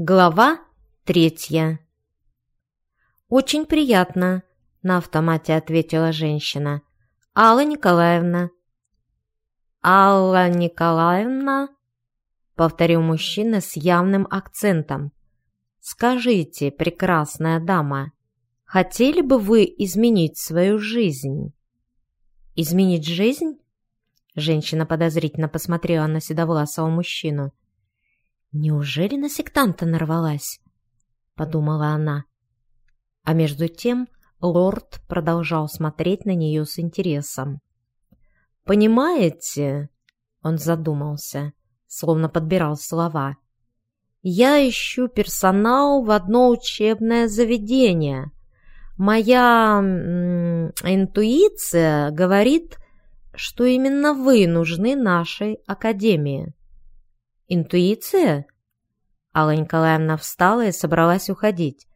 Глава третья «Очень приятно», — на автомате ответила женщина. «Алла Николаевна». «Алла Николаевна?» — повторил мужчина с явным акцентом. «Скажите, прекрасная дама, хотели бы вы изменить свою жизнь?» «Изменить жизнь?» Женщина подозрительно посмотрела на седовласого мужчину. «Неужели на сектанта нарвалась?» — подумала она. А между тем лорд продолжал смотреть на нее с интересом. «Понимаете?» — он задумался, словно подбирал слова. «Я ищу персонал в одно учебное заведение. Моя интуиция говорит, что именно вы нужны нашей академии». «Интуиция?» Алла Николаевна встала и собралась уходить.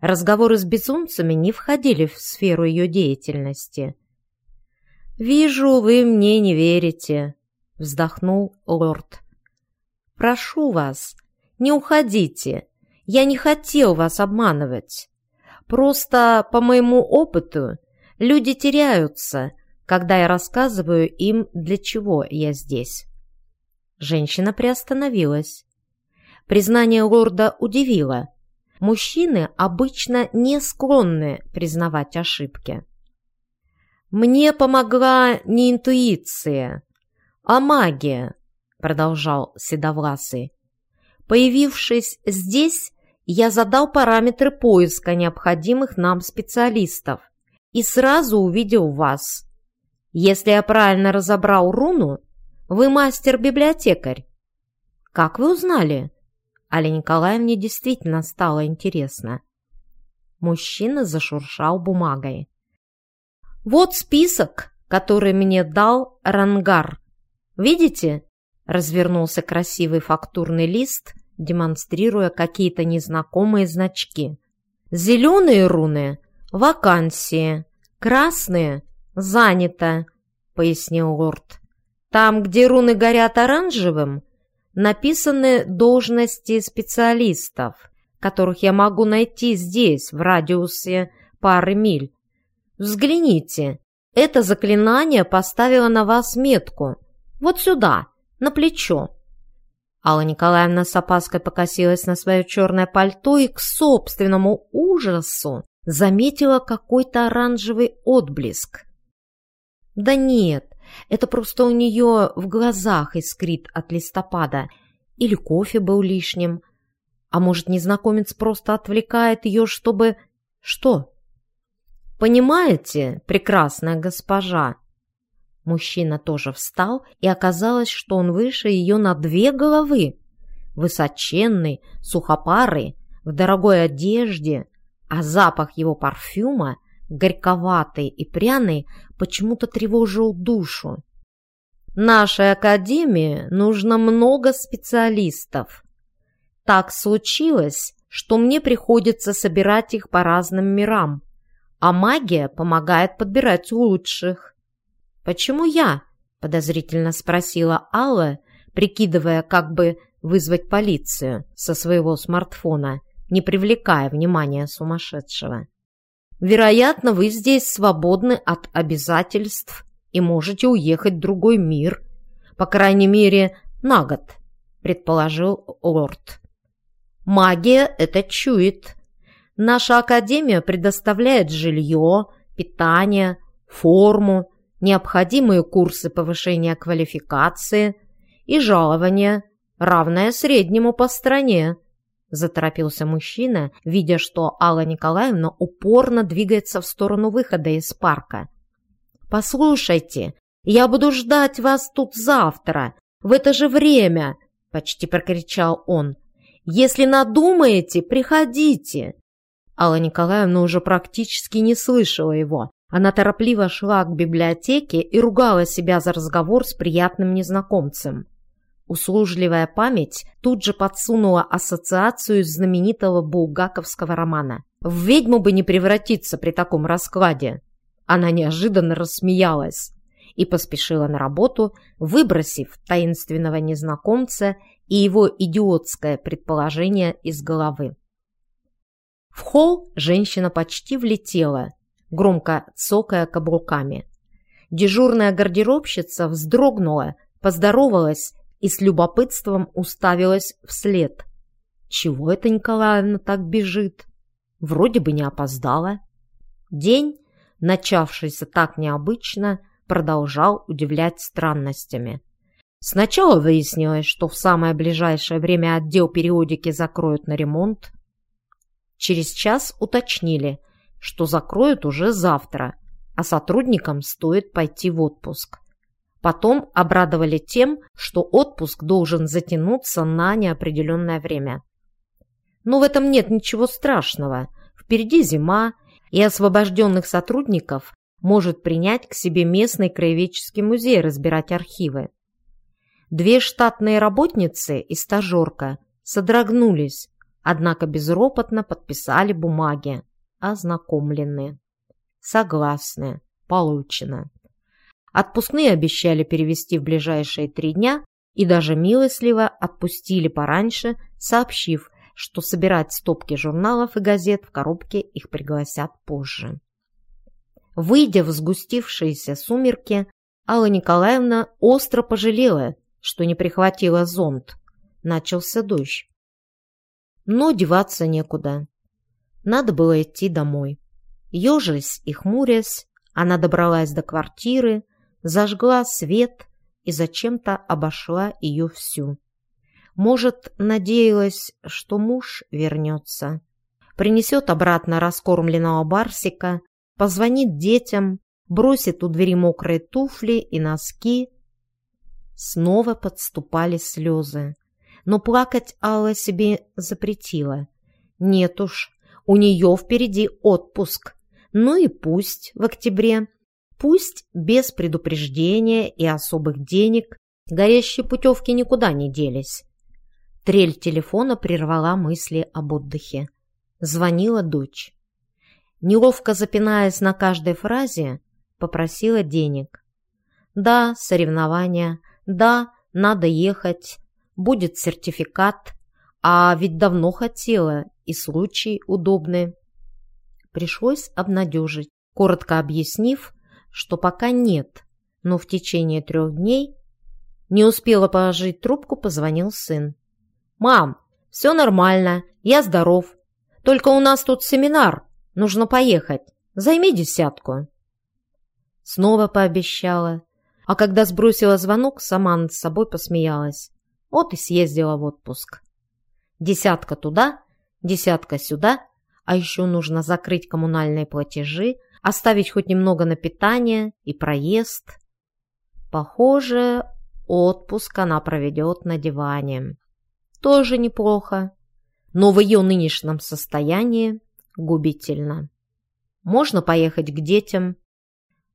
Разговоры с безумцами не входили в сферу ее деятельности. «Вижу, вы мне не верите», — вздохнул лорд. «Прошу вас, не уходите. Я не хотел вас обманывать. Просто, по моему опыту, люди теряются, когда я рассказываю им, для чего я здесь». Женщина приостановилась. Признание лорда удивило. Мужчины обычно не склонны признавать ошибки. «Мне помогла не интуиция, а магия», — продолжал Седовласый. «Появившись здесь, я задал параметры поиска необходимых нам специалистов и сразу увидел вас. Если я правильно разобрал руну, вы мастер-библиотекарь. Как вы узнали? Але Николаевне действительно стало интересно. Мужчина зашуршал бумагой. Вот список, который мне дал Рангар. Видите? Развернулся красивый фактурный лист, демонстрируя какие-то незнакомые значки. Зеленые руны – вакансии, красные – занято, пояснил лорд. Там, где руны горят оранжевым, написаны должности специалистов, которых я могу найти здесь, в радиусе пары миль. Взгляните, это заклинание поставило на вас метку. Вот сюда, на плечо. Алла Николаевна с опаской покосилась на свое черное пальто и к собственному ужасу заметила какой-то оранжевый отблеск. Да нет, это просто у нее в глазах искрит от листопада. Или кофе был лишним. А может, незнакомец просто отвлекает ее, чтобы... Что? Понимаете, прекрасная госпожа? Мужчина тоже встал, и оказалось, что он выше ее на две головы. Высоченный, сухопарый, в дорогой одежде, а запах его парфюма горьковатый и пряный, почему-то тревожил душу. Нашей академии нужно много специалистов. Так случилось, что мне приходится собирать их по разным мирам, а магия помогает подбирать лучших. «Почему я?» – подозрительно спросила Алла, прикидывая, как бы вызвать полицию со своего смартфона, не привлекая внимания сумасшедшего. Вероятно, вы здесь свободны от обязательств и можете уехать в другой мир, по крайней мере, на год, предположил лорд. Магия это чует. Наша академия предоставляет жилье, питание, форму, необходимые курсы повышения квалификации и жалование, равное среднему по стране. Заторопился мужчина, видя, что Алла Николаевна упорно двигается в сторону выхода из парка. «Послушайте, я буду ждать вас тут завтра, в это же время!» — почти прокричал он. «Если надумаете, приходите!» Алла Николаевна уже практически не слышала его. Она торопливо шла к библиотеке и ругала себя за разговор с приятным незнакомцем. Услужливая память тут же подсунула ассоциацию знаменитого булгаковского романа. В ведьму бы не превратиться при таком раскладе. Она неожиданно рассмеялась. и поспешила на работу, выбросив таинственного незнакомца и его идиотское предположение из головы. В холл женщина почти влетела, громко цокая каблуками. Дежурная гардеробщица вздрогнула, поздоровалась и с любопытством уставилась вслед. Чего это Николаевна так бежит? Вроде бы не опоздала. День, начавшийся так необычно, продолжал удивлять странностями. Сначала выяснилось, что в самое ближайшее время отдел периодики закроют на ремонт. Через час уточнили, что закроют уже завтра, а сотрудникам стоит пойти в отпуск. Потом обрадовали тем, что отпуск должен затянуться на неопределенное время. Но в этом нет ничего страшного. Впереди зима, и освобожденных сотрудников может принять к себе местный краеведческий музей разбирать архивы. Две штатные работницы и стажерка содрогнулись, однако безропотно подписали бумаги, ознакомлены. Согласны, получено. Отпускные обещали перевести в ближайшие три дня и даже милостливо отпустили пораньше, сообщив, что собирать стопки журналов и газет в коробке их пригласят позже. Выйдя в сгустившиеся сумерки, Алла Николаевна остро пожалела, что не прихватила зонт. Начался дождь. Но деваться некуда. Надо было идти домой. Ежась и хмурясь, она добралась до квартиры, зажгла свет и зачем-то обошла ее всю. Может, надеялась, что муж вернется. Принесет обратно раскормленного барсика, позвонит детям, бросит у двери мокрые туфли и носки. Снова подступали слезы. Но плакать Алла себе запретила. Нет уж, у нее впереди отпуск. Ну и пусть в октябре, пусть без предупреждения и особых денег, горящие путевки никуда не делись. Трель телефона прервала мысли об отдыхе. Звонила дочь. Неловко запинаясь на каждой фразе, попросила денег. «Да, соревнования. Да, надо ехать. Будет сертификат. А ведь давно хотела, и случай удобный». Пришлось обнадежить, коротко объяснив, что пока нет, но в течение трех дней не успела положить трубку, позвонил сын. «Мам, все нормально, я здоров. Только у нас тут семинар, нужно поехать. Займи десятку». Снова пообещала, а когда сбросила звонок, сама над собой посмеялась. Вот и съездила в отпуск. Десятка туда, десятка сюда, а еще нужно закрыть коммунальные платежи, оставить хоть немного на питание и проезд. Похоже, отпуск она проведет на диване тоже неплохо, но в ее нынешнем состоянии губительно. Можно поехать к детям,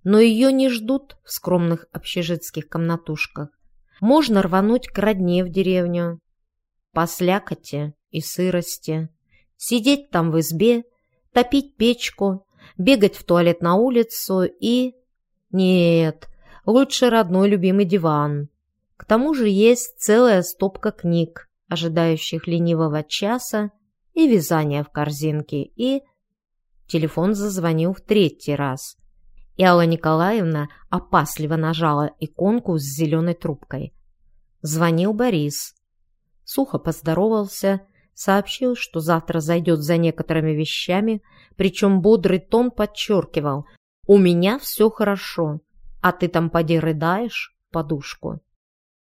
но ее не ждут в скромных общежитских комнатушках. Можно рвануть к родне в деревню, по слякоти и сырости, сидеть там в избе, топить печку, бегать в туалет на улицу и... Нет, лучше родной любимый диван. К тому же есть целая стопка книг, ожидающих ленивого часа и вязания в корзинке, и... Телефон зазвонил в третий раз, и Алла Николаевна опасливо нажала иконку с зеленой трубкой. Звонил Борис. Сухо поздоровался, сообщил, что завтра зайдет за некоторыми вещами, причем бодрый тон подчеркивал «У меня все хорошо, а ты там поди рыдаешь подушку».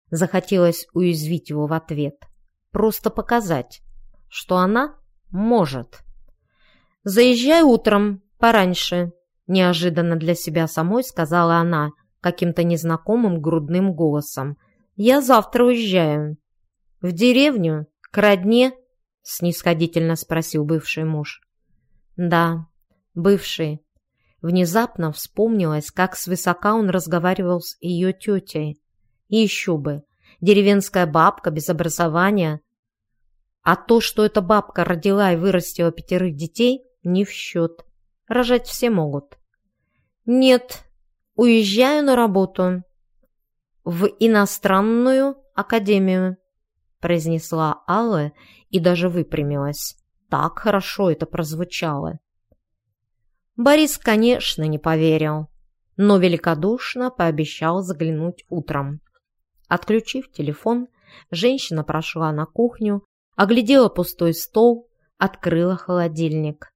Захотелось уязвить его в ответ – просто показать, что она может. «Заезжай утром, пораньше», – неожиданно для себя самой сказала она каким-то незнакомым грудным голосом. «Я завтра уезжаю». «В деревню? К родне?» – снисходительно спросил бывший муж. «Да, бывший». Внезапно вспомнилось, как свысока он разговаривал с ее тетей. И еще бы, деревенская бабка без образования а то, что эта бабка родила и вырастила пятерых детей, не в счет. Рожать все могут. Нет, уезжаю на работу в иностранную академию», произнесла Алла и даже выпрямилась. Так хорошо это прозвучало. Борис, конечно, не поверил, но великодушно пообещал заглянуть утром. Отключив телефон, женщина прошла на кухню, оглядела пустой стол, открыла холодильник.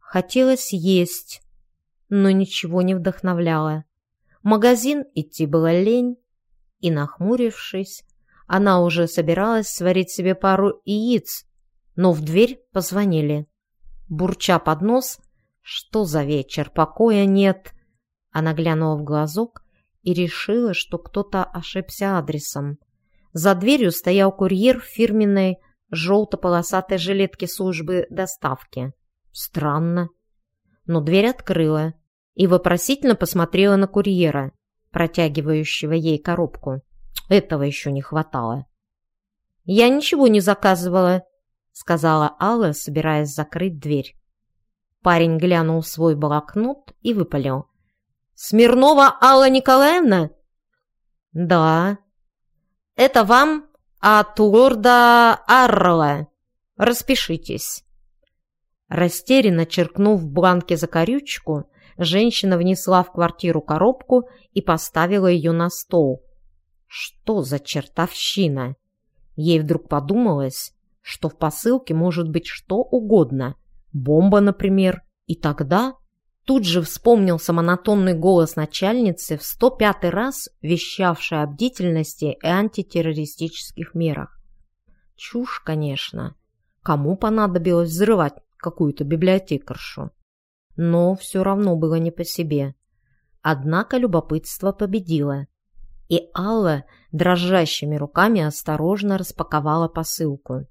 Хотелось есть, но ничего не вдохновляло. В магазин идти было лень, и, нахмурившись, она уже собиралась сварить себе пару яиц, но в дверь позвонили. Бурча под нос, что за вечер, покоя нет. Она глянула в глазок и решила, что кто-то ошибся адресом. За дверью стоял курьер в фирменной желто-полосатой жилетке службы доставки. Странно. Но дверь открыла и вопросительно посмотрела на курьера, протягивающего ей коробку. Этого еще не хватало. «Я ничего не заказывала», — сказала Алла, собираясь закрыть дверь. Парень глянул в свой блокнот и выпалил. «Смирнова Алла Николаевна?» «Да». «Это вам от лорда Аррела. Распишитесь». Растерянно черкнув в бланке закорючку, женщина внесла в квартиру коробку и поставила ее на стол. Что за чертовщина? Ей вдруг подумалось, что в посылке может быть что угодно. Бомба, например. И тогда тут же вспомнился монотонный голос начальницы в 105 раз вещавшей о бдительности и антитеррористических мерах. Чушь, конечно. Кому понадобилось взрывать какую-то библиотекаршу? Но все равно было не по себе. Однако любопытство победило и Алла дрожащими руками осторожно распаковала посылку.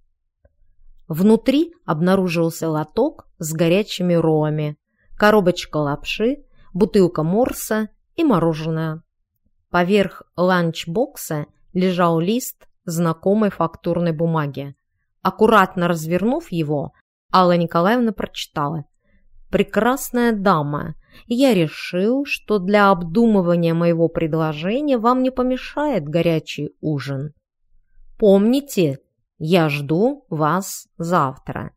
Внутри обнаружился лоток с горячими роллами, коробочка лапши, бутылка морса и мороженое. Поверх ланчбокса лежал лист знакомой фактурной бумаги. Аккуратно развернув его, Алла Николаевна прочитала. «Прекрасная дама, я решил, что для обдумывания моего предложения вам не помешает горячий ужин. Помните, я жду вас завтра.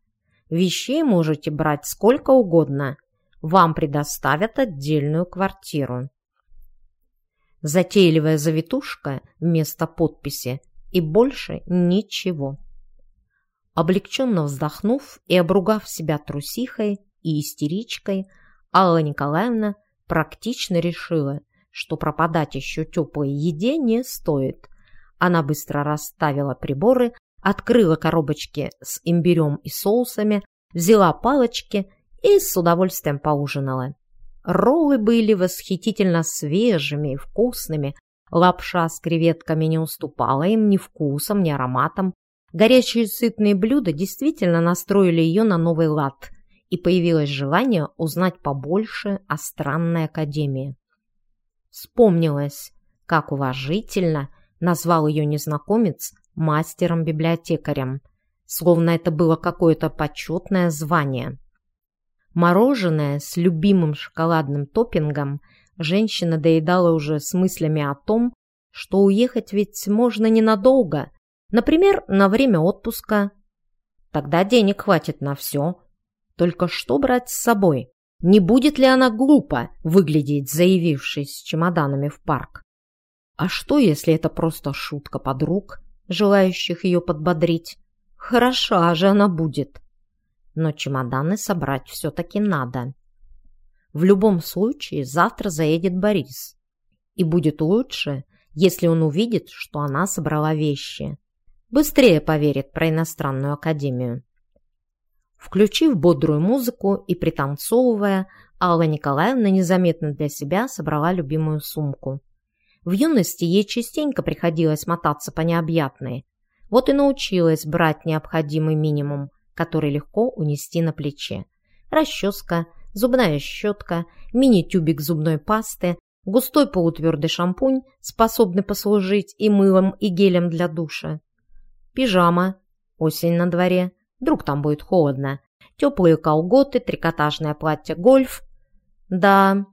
Вещей можете брать сколько угодно. Вам предоставят отдельную квартиру. Затейливая завитушка вместо подписи и больше ничего. Облегченно вздохнув и обругав себя трусихой и истеричкой, Алла Николаевна практично решила, что пропадать еще теплой еде не стоит. Она быстро расставила приборы, открыла коробочки с имбирем и соусами, взяла палочки и с удовольствием поужинала. Роллы были восхитительно свежими и вкусными, лапша с креветками не уступала им ни вкусом, ни ароматом. Горячие сытные блюда действительно настроили ее на новый лад и появилось желание узнать побольше о странной академии. Вспомнилось, как уважительно назвал ее незнакомец мастером-библиотекарем, словно это было какое-то почетное звание. Мороженое с любимым шоколадным топпингом женщина доедала уже с мыслями о том, что уехать ведь можно ненадолго, например, на время отпуска. Тогда денег хватит на все, только что брать с собой? Не будет ли она глупо выглядеть, заявившись с чемоданами в парк? А что, если это просто шутка подруг, желающих ее подбодрить? Хороша же она будет. Но чемоданы собрать все-таки надо. В любом случае завтра заедет Борис. И будет лучше, если он увидит, что она собрала вещи. Быстрее поверит про иностранную академию. Включив бодрую музыку и пританцовывая, Алла Николаевна незаметно для себя собрала любимую сумку. В юности ей частенько приходилось мотаться по необъятной. Вот и научилась брать необходимый минимум, который легко унести на плече. Расческа, зубная щетка, мини-тюбик зубной пасты, густой полутвердый шампунь, способный послужить и мылом, и гелем для душа. Пижама, осень на дворе, Вдруг там будет холодно. Теплые колготы, трикотажное платье гольф. Да,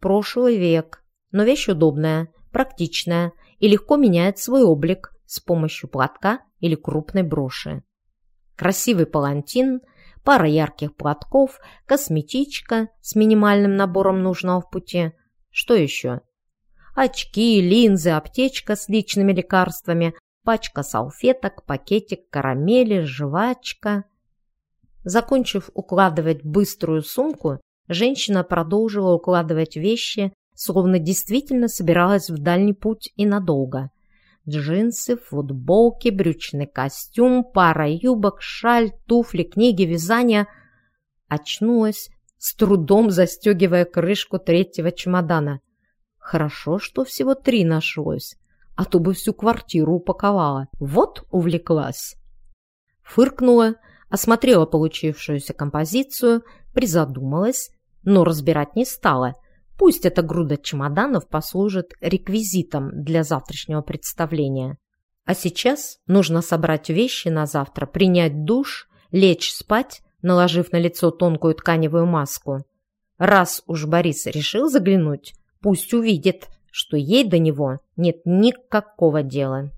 прошлый век. но вещь удобная, практичная и легко меняет свой облик с помощью платка или крупной броши. Красивый палантин, пара ярких платков, косметичка с минимальным набором нужного в пути. Что еще? Очки, линзы, аптечка с личными лекарствами, пачка салфеток, пакетик карамели, жвачка. Закончив укладывать быструю сумку, женщина продолжила укладывать вещи, словно действительно собиралась в дальний путь и надолго. Джинсы, футболки, брючный костюм, пара юбок, шаль, туфли, книги, вязание. Очнулась, с трудом застегивая крышку третьего чемодана. Хорошо, что всего три нашлось, а то бы всю квартиру упаковала. Вот увлеклась. Фыркнула, осмотрела получившуюся композицию, призадумалась, но разбирать не стала. Пусть эта груда чемоданов послужит реквизитом для завтрашнего представления. А сейчас нужно собрать вещи на завтра, принять душ, лечь спать, наложив на лицо тонкую тканевую маску. Раз уж Борис решил заглянуть, пусть увидит, что ей до него нет никакого дела.